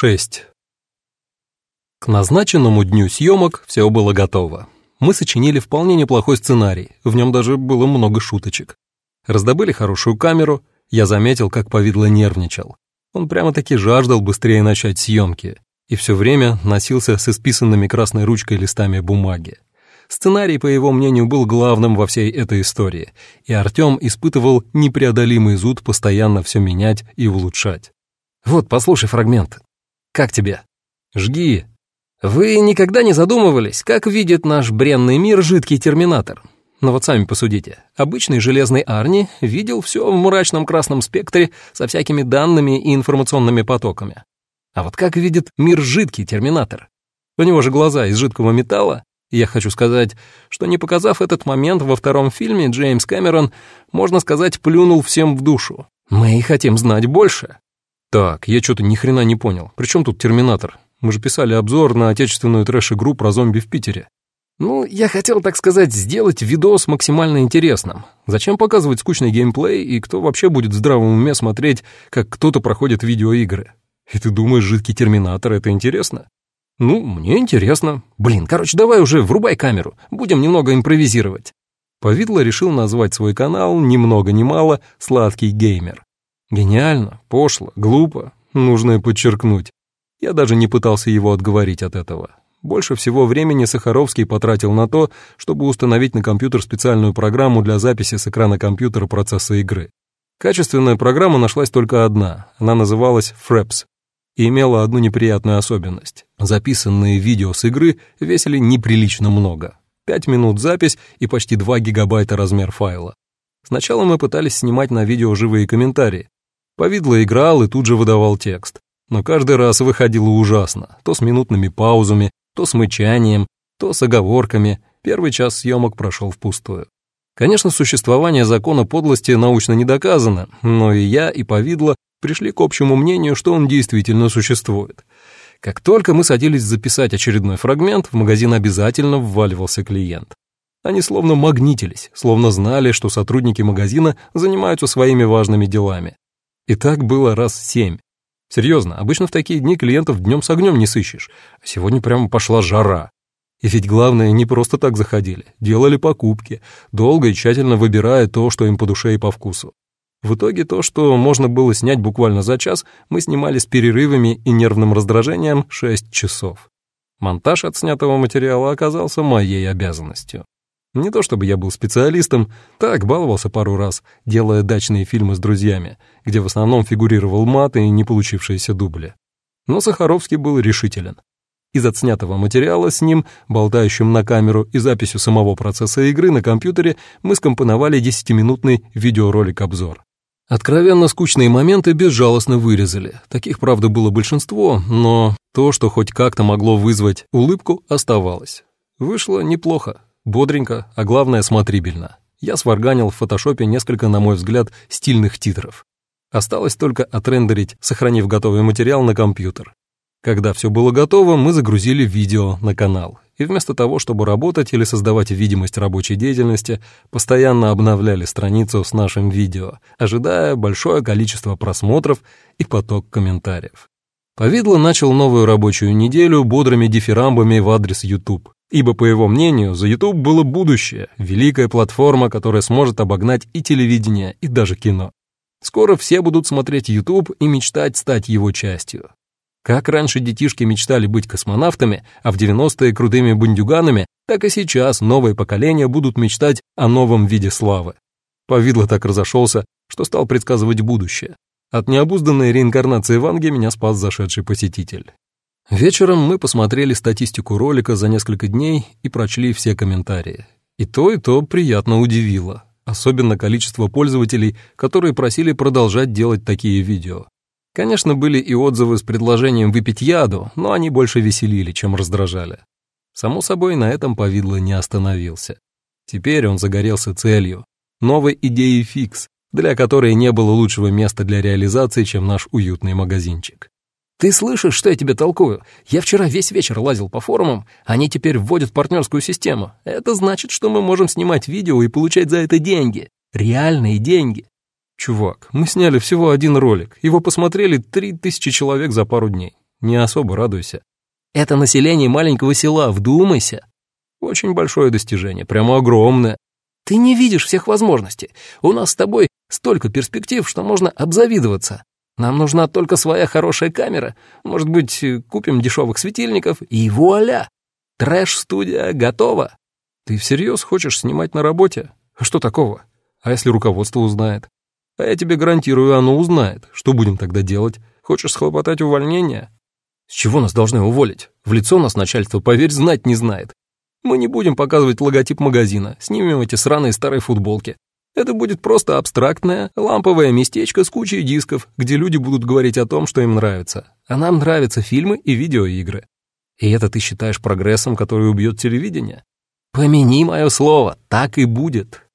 6. К назначенному дню съемок все было готово. Мы сочинили вполне неплохой сценарий, в нем даже было много шуточек. Раздобыли хорошую камеру, я заметил, как повидло нервничал. Он прямо-таки жаждал быстрее начать съемки и все время носился с исписанными красной ручкой листами бумаги. Сценарий, по его мнению, был главным во всей этой истории, и Артем испытывал непреодолимый зуд постоянно все менять и улучшать. «Вот, послушай фрагмент. Как тебе? Жги. Вы никогда не задумывались, как видит наш бренный мир жидкий терминатор? Но вот сами посудите. Обычный железный Арни видел все в мрачном красном спектре со всякими данными и информационными потоками. А вот как видит мир жидкий терминатор? У него же глаза из жидкого металла. я хочу сказать, что не показав этот момент во втором фильме, Джеймс Кэмерон, можно сказать, плюнул всем в душу. Мы и хотим знать больше. Так, я что-то ни хрена не понял. При чем тут Терминатор? Мы же писали обзор на отечественную трэш-игру про зомби в Питере. Ну, я хотел, так сказать, сделать видос максимально интересным. Зачем показывать скучный геймплей, и кто вообще будет в здравом уме смотреть, как кто-то проходит видеоигры? И ты думаешь, жидкий Терминатор — это интересно? Ну, мне интересно. Блин, короче, давай уже врубай камеру, будем немного импровизировать. Повидло решил назвать свой канал ни много ни мало «Сладкий геймер». Гениально, пошло, глупо, нужно подчеркнуть. Я даже не пытался его отговорить от этого. Больше всего времени Сахаровский потратил на то, чтобы установить на компьютер специальную программу для записи с экрана компьютера процесса игры. Качественная программа нашлась только одна, она называлась Fraps и имела одну неприятную особенность. Записанные видео с игры весили неприлично много. 5 минут запись и почти 2 гигабайта размер файла. Сначала мы пытались снимать на видео живые комментарии, Повидло играл и тут же выдавал текст. Но каждый раз выходило ужасно, то с минутными паузами, то с мычанием, то с оговорками. Первый час съемок прошел впустую. Конечно, существование закона подлости научно не доказано, но и я, и Повидло пришли к общему мнению, что он действительно существует. Как только мы садились записать очередной фрагмент, в магазин обязательно вваливался клиент. Они словно магнитились, словно знали, что сотрудники магазина занимаются своими важными делами. И так было раз семь. Серьезно, обычно в такие дни клиентов днем с огнем не сыщешь, а сегодня прямо пошла жара. И ведь главное, не просто так заходили, делали покупки, долго и тщательно выбирая то, что им по душе и по вкусу. В итоге то, что можно было снять буквально за час, мы снимали с перерывами и нервным раздражением 6 часов. Монтаж отснятого материала оказался моей обязанностью. Не то чтобы я был специалистом, так баловался пару раз, делая дачные фильмы с друзьями, где в основном фигурировал мат и не получившиеся дубли. Но Сахаровский был решителен. Из отснятого материала с ним, болтающим на камеру и записью самого процесса игры на компьютере, мы скомпоновали десятиминутный видеоролик-обзор. Откровенно скучные моменты безжалостно вырезали. Таких, правда, было большинство, но то, что хоть как-то могло вызвать улыбку, оставалось. Вышло неплохо, Бодренько, а главное смотрибельно. Я сварганил в фотошопе несколько, на мой взгляд, стильных титров. Осталось только отрендерить, сохранив готовый материал на компьютер. Когда все было готово, мы загрузили видео на канал. И вместо того, чтобы работать или создавать видимость рабочей деятельности, постоянно обновляли страницу с нашим видео, ожидая большое количество просмотров и поток комментариев. Повидло начал новую рабочую неделю бодрыми дифирамбами в адрес YouTube ибо, по его мнению, за YouTube было будущее, великая платформа, которая сможет обогнать и телевидение, и даже кино. Скоро все будут смотреть YouTube и мечтать стать его частью. Как раньше детишки мечтали быть космонавтами, а в 90-е крутыми бандюганами, так и сейчас новые поколения будут мечтать о новом виде славы. Повидло так разошелся, что стал предсказывать будущее. От необузданной реинкарнации Ванги меня спас зашедший посетитель. Вечером мы посмотрели статистику ролика за несколько дней и прочли все комментарии. И то, и то приятно удивило. Особенно количество пользователей, которые просили продолжать делать такие видео. Конечно, были и отзывы с предложением выпить яду, но они больше веселили, чем раздражали. Само собой, на этом повидло не остановился. Теперь он загорелся целью, новой идеей фикс, для которой не было лучшего места для реализации, чем наш уютный магазинчик. «Ты слышишь, что я тебе толкую? Я вчера весь вечер лазил по форумам, они теперь вводят партнерскую систему. Это значит, что мы можем снимать видео и получать за это деньги. Реальные деньги». «Чувак, мы сняли всего один ролик, его посмотрели три тысячи человек за пару дней. Не особо радуйся. Это население маленького села, вдумайся. Очень большое достижение, прямо огромное. Ты не видишь всех возможностей. У нас с тобой столько перспектив, что можно обзавидоваться. Нам нужна только своя хорошая камера. Может быть, купим дешевых светильников, и вуаля! Трэш-студия готова. Ты всерьез хочешь снимать на работе? А что такого? А если руководство узнает? А я тебе гарантирую, оно узнает. Что будем тогда делать? Хочешь схлопотать увольнение? С чего нас должны уволить? В лицо нас начальство, поверь, знать не знает. Мы не будем показывать логотип магазина, снимем эти сраные старые футболки. Это будет просто абстрактное, ламповое местечко с кучей дисков, где люди будут говорить о том, что им нравится. А нам нравятся фильмы и видеоигры. И это ты считаешь прогрессом, который убьет телевидение? Помяни мое слово, так и будет.